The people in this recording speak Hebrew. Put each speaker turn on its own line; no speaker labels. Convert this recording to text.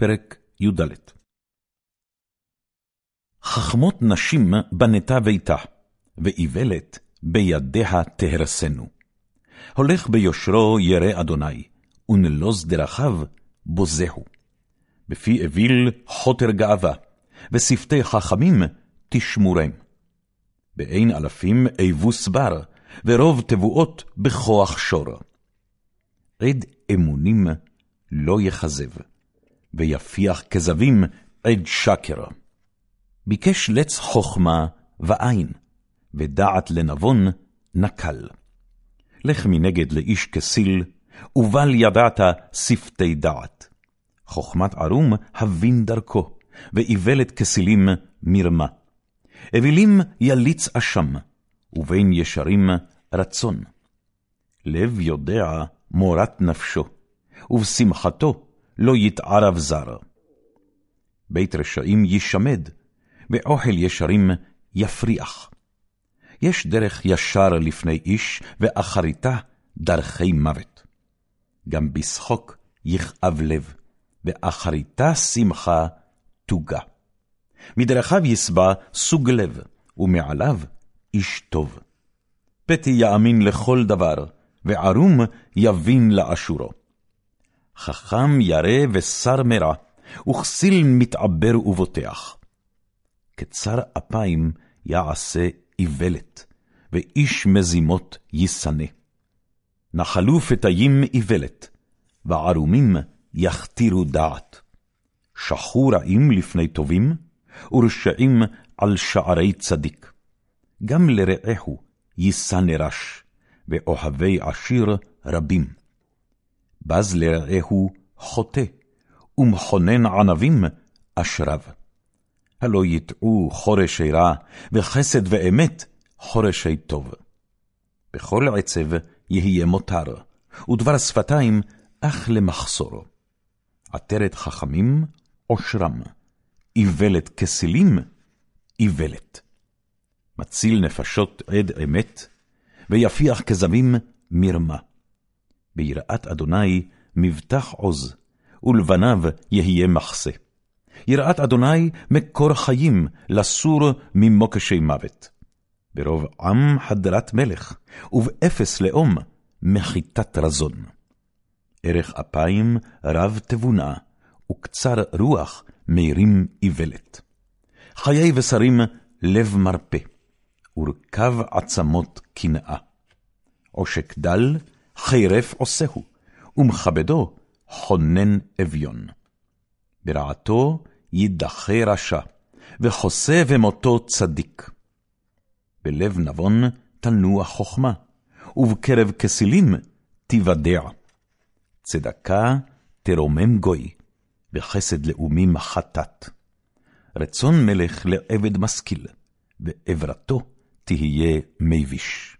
פרק י"ד חכמות נשים בנתה ביתה, ואיוולת בידיה תהרסנו. הולך ביושרו ירא אדוני, ונלוז דרכיו בוזהו. בפי אוויל חוטר גאווה, ושפתי חכמים תשמורם. באין אלפים אבוס בר, ורוב תבואות בכוח שור. עד אמונים לא יכזב, ויפיח כזבים עד שקר. ביקש לץ חכמה ואין, ודעת לנבון נקל. לך מנגד לאיש כסיל, ובל ידעת שפתי דעת. חכמת ערום הבין דרכו, ואיוולת כסילים מרמה. אווילים יליץ אשם, ובין ישרים רצון. לב יודע מורת נפשו, ובשמחתו לא יתערב זר. בית רשעים ישמד, ואוכל ישרים יפריח. יש דרך ישר לפני איש, ואחריתה דרכי מוות. גם בשחוק יכאב לב, ואחריתה שמחה תוגה. מדרכיו ישבע סוג לב, ומעליו איש טוב. פתי יאמין לכל דבר, וערום יבין לאשורו. חכם ירא ושר מרע, וכסיל מתעבר ובוטח. קצר אפיים יעשה איוולת, ואיש מזימות ישנא. נחלו פתאים איוולת, וערומים יכתירו דעת. שחו רעים לפני טובים, ורשעים על שערי צדיק. גם לרעהו יישא רש, ואוהבי עשיר רבים. בז לרעהו חוטא, ומכונן ענבים אשריו. הלא יטעו חורשי רע, וחסד ואמת חורשי טוב. בכל עצב יהיה מותר, ודבר שפתיים אך למחסור. עטרת חכמים עושרם, איוולת כסילים, איוולת. מציל נפשות עד אמת, ויפיח כזבים מרמה. ביראת אדוני מבטח עוז, ולבניו יהיה מחסה. יראת אדוני מקור חיים, לסור ממוקשי מוות. ברוב עם חדרת מלך, ובאפס לאום מחיתת רזון. ערך אפיים רב תבונה, וקצר רוח מרים איוולת. חיי ושרים לב מרפא, ורכב עצמות קנאה. עושק דל, חירף עושהו, ומכבדו חונן אביון. ברעתו יידחה רשע, וחוסה ומותו צדיק. בלב נבון תנוע חכמה, ובקרב כסילים תיוודע. צדקה תרומם גוי, וחסד לאומי מחטאת. רצון מלך לעבד משכיל, ועברתו תהיה מביש.